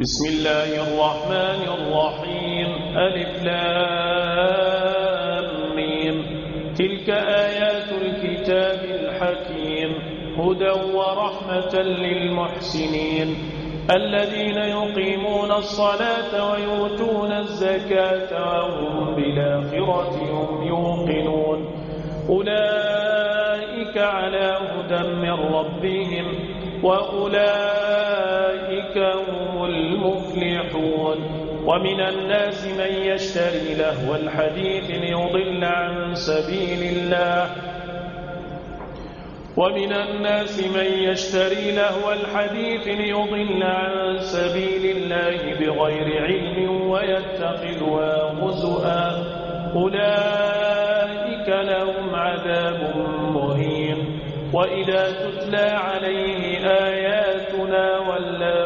بسم الله الرحمن الرحيم. ألف لام ميم. تلك آيات الكتاب الحكيم. هدى ورحمة للمحسنين. الذين يقيمون الصلاة ويؤتون الزكاة وهم بالآخرة هم يوقنون. أولئك على هدى من ربهم وأولئك هم المفلحون. ومن الناس من يشتري لهو الحديث ليضل عن سبيل الله. ومن الناس من يشتري لهو الحديث ليضل عن سبيل الله بغير علم ويتخذها غزؤا أولئك لهم عذاب مهين. وإذا تتلى عليه آياتنا ولا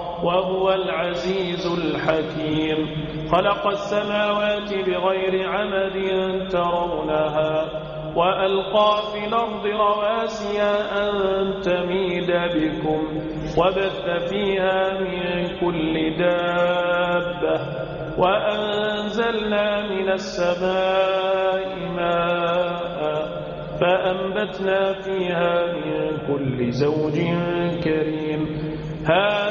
وهو العزيز الحكيم. خلق السماوات بغير عمد ترونها وألقى في الأرض رواسيا أن تميد بكم وبث فيها من كل دابة وأنزلنا من السماء ماء فأنبتنا فيها من كل زوج كريم. هذا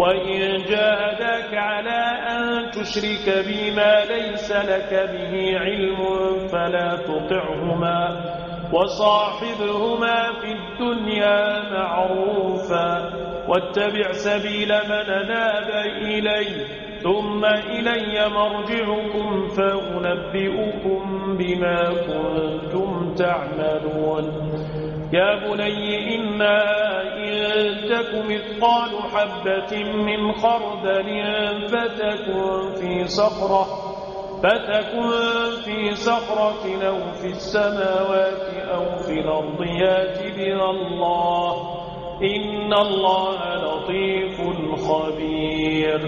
وإن جاهداك على أن تشرك بما ليس لك به علم فلا تطعهما وصاحبهما في الدنيا معروفا واتبع سبيل من ناب إليه ثم إلي مرجعكم فأنبئكم بما كنتم تعملون يا بني إنا تك مثقال حبة من خردل فتكن في صخرة فتكن في صخرة أو في السماوات أو في الأرض. ياتي الله. إن الله لطيف خبير.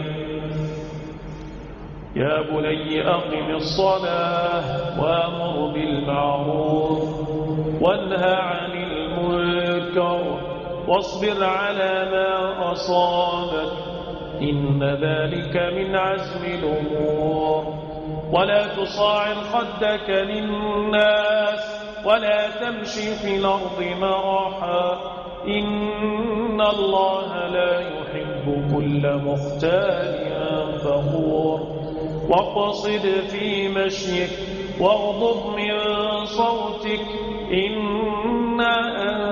يا بني أقم الصلاة وأمر بالمعروف وانهى عن واصبر على ما أصابك. إن ذلك من عزم الأمور. ولا تصاعر خدك للناس. ولا تمشي في الأرض مرحا. إن الله لا يحب كل مختال فخور. واقصد في مشيك. واغضب من صوتك. إنا أنت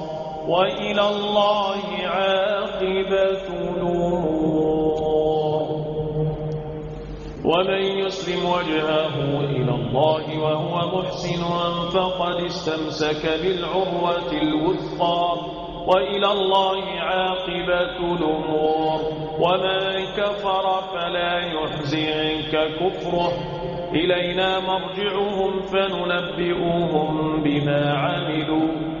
وإلى الله عاقبة نور ومن يسلم وجهه إلى الله وهو محسن فقد استمسك بالعروة الوثقى. وإلى الله عاقبة نور ومن كفر فلا يحزنك كفره. إلينا مرجعهم فننبئهم بما عملوا.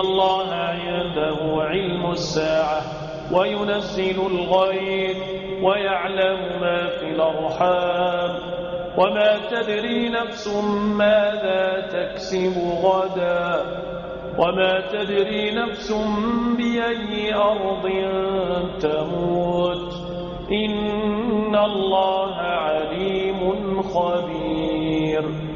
الله عنده علم الساعة وينزل الغيب ويعلم ما في الأرحام وما تدري نفس ماذا تكسب غدا وما تدري نفس بأي أرض تموت إن الله عليم خبير